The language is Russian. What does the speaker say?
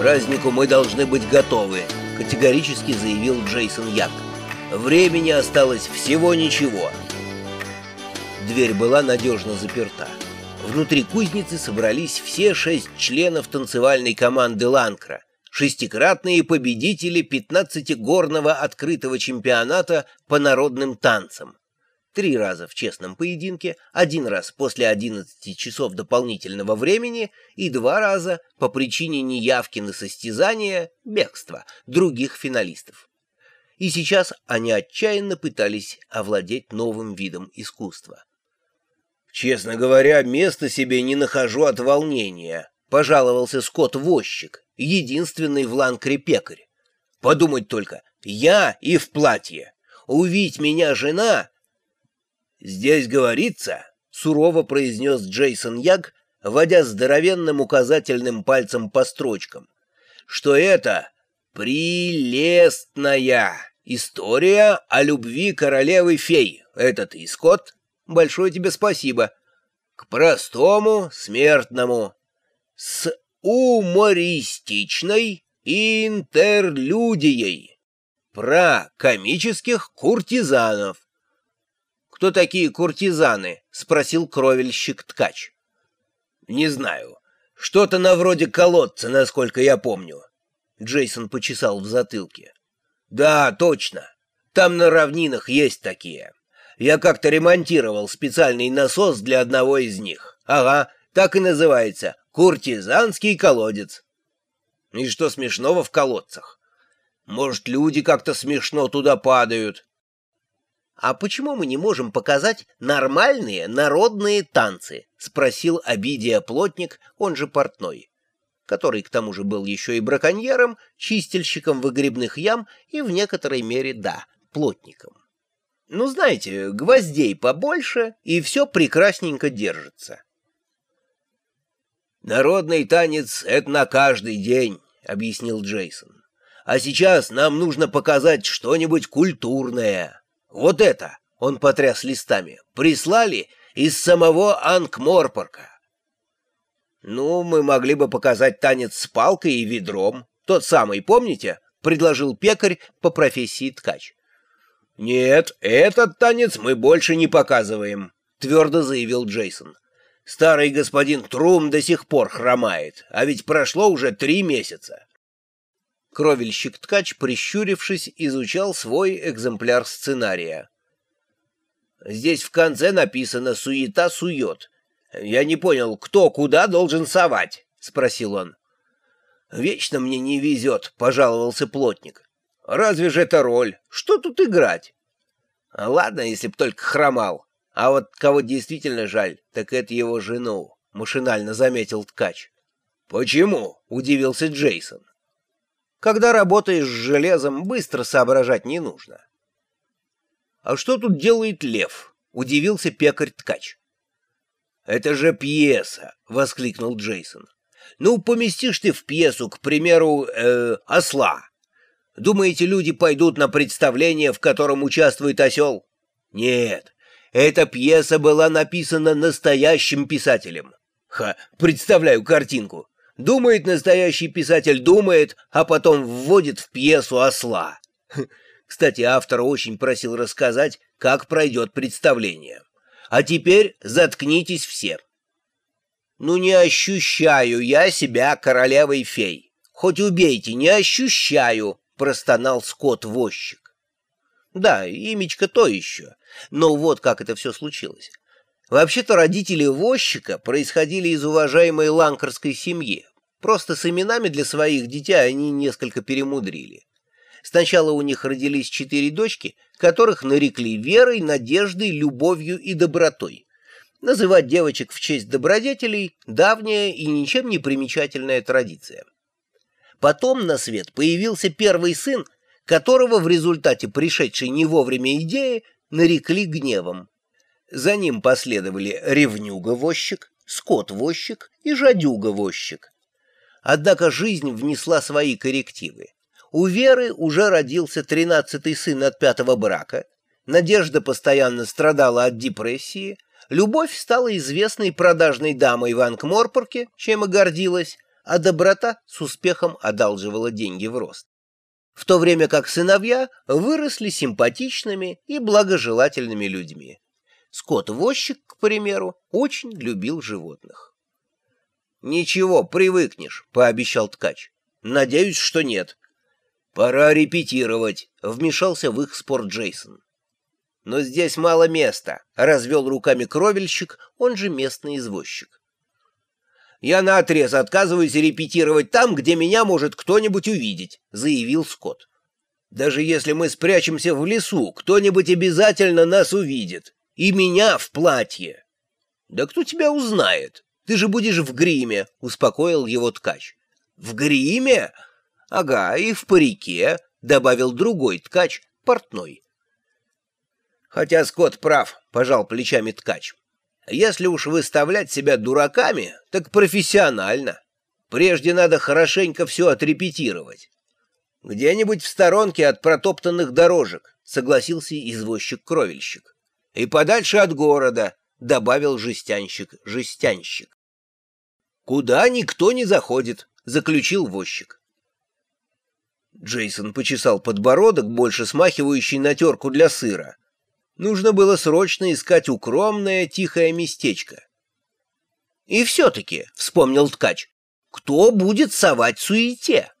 празднику мы должны быть готовы», — категорически заявил Джейсон Янг. «Времени осталось всего ничего». Дверь была надежно заперта. Внутри кузницы собрались все шесть членов танцевальной команды Ланкра, шестикратные победители 15-горного открытого чемпионата по народным танцам. Три раза в честном поединке, один раз после 11 часов дополнительного времени и два раза по причине неявки на состязание, бегства, других финалистов. И сейчас они отчаянно пытались овладеть новым видом искусства. «Честно говоря, места себе не нахожу от волнения», — пожаловался Скотт-возчик, единственный в ланкре пекарь. «Подумать только, я и в платье. Увидеть меня жена...» «Здесь говорится», — сурово произнес Джейсон Яг, водя здоровенным указательным пальцем по строчкам, что это прелестная история о любви королевы-фей. Это ты? Большое тебе спасибо. К простому смертному. С умористичной интерлюдией. Про комических куртизанов. «Кто такие куртизаны?» — спросил кровельщик-ткач. «Не знаю. Что-то на вроде колодца, насколько я помню». Джейсон почесал в затылке. «Да, точно. Там на равнинах есть такие. Я как-то ремонтировал специальный насос для одного из них. Ага, так и называется. Куртизанский колодец. И что смешного в колодцах? Может, люди как-то смешно туда падают? А почему мы не можем показать нормальные народные танцы? Спросил Обидия Плотник, он же портной, который к тому же был еще и браконьером, чистильщиком выгребных ям и в некоторой мере, да, плотником. Ну, знаете, гвоздей побольше, и все прекрасненько держится. «Народный танец — это на каждый день», — объяснил Джейсон. «А сейчас нам нужно показать что-нибудь культурное. Вот это!» — он потряс листами. «Прислали из самого Ангморпорка». «Ну, мы могли бы показать танец с палкой и ведром. Тот самый, помните?» — предложил пекарь по профессии ткач. «Нет, этот танец мы больше не показываем», — твердо заявил Джейсон. «Старый господин Трум до сих пор хромает, а ведь прошло уже три месяца». Кровельщик-ткач, прищурившись, изучал свой экземпляр сценария. «Здесь в конце написано «суета сует». Я не понял, кто куда должен совать?» — спросил он. «Вечно мне не везет», — пожаловался плотник. Разве же это роль? Что тут играть? Ладно, если б только хромал. А вот кого действительно жаль, так это его жену, — машинально заметил ткач. «Почему?» — удивился Джейсон. «Когда работаешь с железом, быстро соображать не нужно». «А что тут делает лев?» — удивился пекарь-ткач. «Это же пьеса!» — воскликнул Джейсон. «Ну, поместишь ты в пьесу, к примеру, э, осла. Думаете, люди пойдут на представление, в котором участвует осел? Нет, эта пьеса была написана настоящим писателем. Ха, представляю картинку. Думает настоящий писатель, думает, а потом вводит в пьесу осла. Кстати, автор очень просил рассказать, как пройдет представление. А теперь заткнитесь все. Ну не ощущаю я себя королевой фей. Хоть убейте, не ощущаю простонал скот-возчик. Да, имечко то еще, но вот как это все случилось. Вообще-то родители возчика происходили из уважаемой ланкарской семьи. Просто с именами для своих детей они несколько перемудрили. Сначала у них родились четыре дочки, которых нарекли верой, надеждой, любовью и добротой. Называть девочек в честь добродетелей – давняя и ничем не примечательная традиция. Потом на свет появился первый сын, которого в результате пришедшей не вовремя идеи нарекли гневом. За ним последовали ревнюга-возчик, и жадюга-возчик. Однако жизнь внесла свои коррективы. У Веры уже родился тринадцатый сын от пятого брака, Надежда постоянно страдала от депрессии, Любовь стала известной продажной дамой в Анкморпорке, чем и гордилась, а доброта с успехом одалживала деньги в рост. В то время как сыновья выросли симпатичными и благожелательными людьми. Скот-возчик, к примеру, очень любил животных. «Ничего, привыкнешь», — пообещал ткач. «Надеюсь, что нет». «Пора репетировать», — вмешался в их спор Джейсон. «Но здесь мало места», — развел руками кровельщик, он же местный извозчик. «Я наотрез отказываюсь репетировать там, где меня может кто-нибудь увидеть», — заявил Скотт. «Даже если мы спрячемся в лесу, кто-нибудь обязательно нас увидит. И меня в платье». «Да кто тебя узнает? Ты же будешь в гриме», — успокоил его ткач. «В гриме? Ага, и в парике», — добавил другой ткач, портной. «Хотя Скотт прав», — пожал плечами ткач. Если уж выставлять себя дураками, так профессионально. Прежде надо хорошенько все отрепетировать. Где-нибудь в сторонке от протоптанных дорожек, согласился извозчик-кровельщик. И подальше от города, добавил жестянщик-жестянщик. Куда никто не заходит, заключил возчик. Джейсон почесал подбородок, больше смахивающий на терку для сыра, Нужно было срочно искать укромное тихое местечко. И все-таки, — вспомнил ткач, — кто будет совать суете?